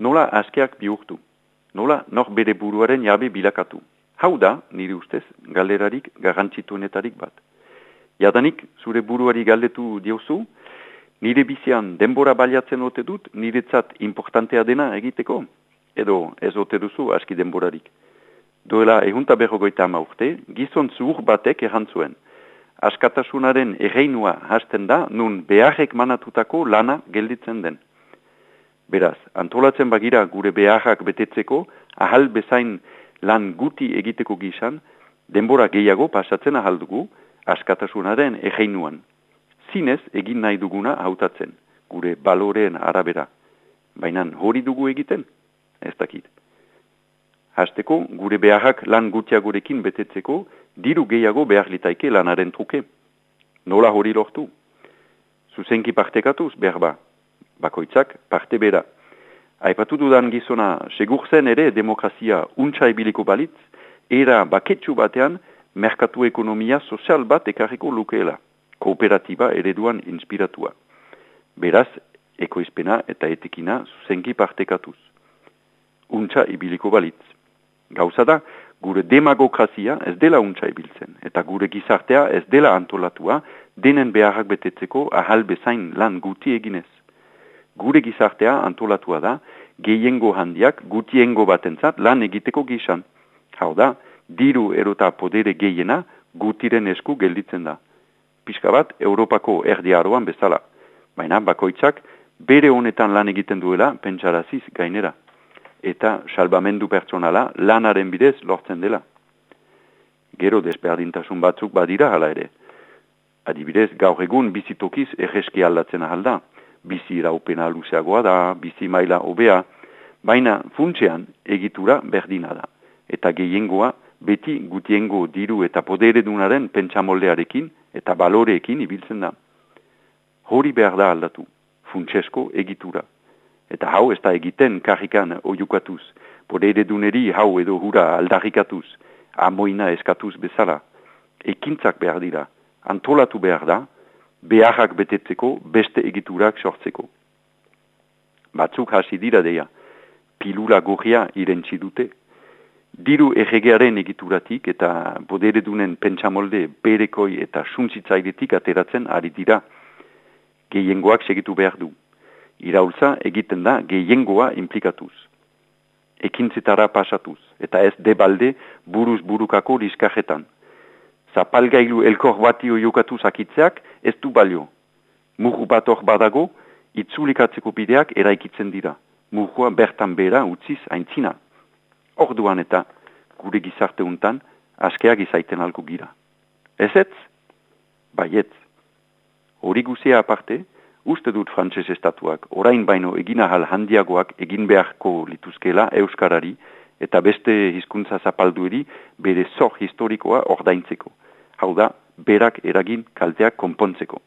nola askeak bihurtu, nola nor bere buruaren jabe bilakatu. Hau da, nire ustez, galerarik garrantzituenetarik bat. Jadanik, zure buruari galdetu diozu, nire bizian denbora baliatzen ote dut, niretzat importantea dena egiteko, edo ez ote duzu aski denborarik. Duela ehunta berrogoita ama urte, gizon zuhur batek errantzuen. Askatasunaren erreinua hasten da, nun beharrek manatutako lana gelditzen den. Beraz, antolatzen bagira gure beharrak betetzeko, ahal bezain lan guti egiteko gizan, denbora gehiago pasatzen ahal dugu, askatasunaren erreinuan. Zinez egin nahi duguna hautatzen, gure baloreen arabera. Baina hori dugu egiten? Ez dakit. Hasteko, gure beharrak lan gutiagorekin betetzeko, diru gehiago behar litaike lanaren truke. Nola hori lortu? Zuzenki partekatuz behar ba. Bakoitzak parte bera. Aipatu dudan gizona, segur zen ere demokrazia untsa ebiliko balitz, era baketsu batean, merkatu ekonomia sozial bat ekarriko lukeela, kooperatiba ereduan inspiratua. Beraz, ekoizpena eta etekina zuzenki partekatuz. Untsa ibiliko balitz. Gauza da, gure demagokrazia ez dela untsa ibiltzen, eta gure gizartea ez dela antolatua denen beharrak betetzeko ahal bezain lan guti eginez. Gure gizartea antolatua da, gehiengo handiak gutiengo batentzat lan egiteko gizan. Hau da, diru erota podere gehiena gutiren esku gelditzen da. Piska bat, Europako erdiaroan bezala. Baina bakoitzak bere honetan lan egiten duela pentsaraziz gainera eta salbamendu pertsonala lanaren bidez lortzen dela. Gero desberdintasun batzuk badira hala ere. Adibidez, gaur egun bizitokiz erreski aldatzen ahalda. Bizi iraupena luzeagoa da, bizi maila hobea, baina funtsean egitura berdina da. Eta gehiengoa beti gutiengo diru eta poderedunaren pentsamoldearekin eta baloreekin ibiltzen da. Hori behar da aldatu, funtsesko egitura. Eta hau ez da egiten karrikan oiukatuz. Podere duneri hau edo hura aldarrikatuz, amoina eskatuz bezala. Ekintzak behar dira, antolatu behar da, beharrak betetzeko, beste egiturak sortzeko. Batzuk hasi dira deia, pilula gorria irentzi dute. Diru erregearen egituratik eta podere dunen pentsamolde berekoi eta suntsitzailetik ateratzen ari dira. Gehiengoak segitu behar du iraultza egiten da gehiengoa implikatuz. Ekintzetara pasatuz, eta ez debalde buruz burukako diskajetan. Zapalgailu elkor bati oiokatuz akitzeak ez du balio. Murru bat hor badago, itzulikatzeko bideak eraikitzen dira. Murrua bertan bera utziz aintzina. Orduan eta gure gizarte untan askeak izaiten alko gira. Ez ez? Baiet. Hori guzea aparte, uste dut frantzes estatuak orain baino egin ahal handiagoak egin beharko lituzkela Euskarari eta beste hizkuntza zapaldueri bere zor historikoa ordaintzeko. Hau da, berak eragin kalteak konpontzeko.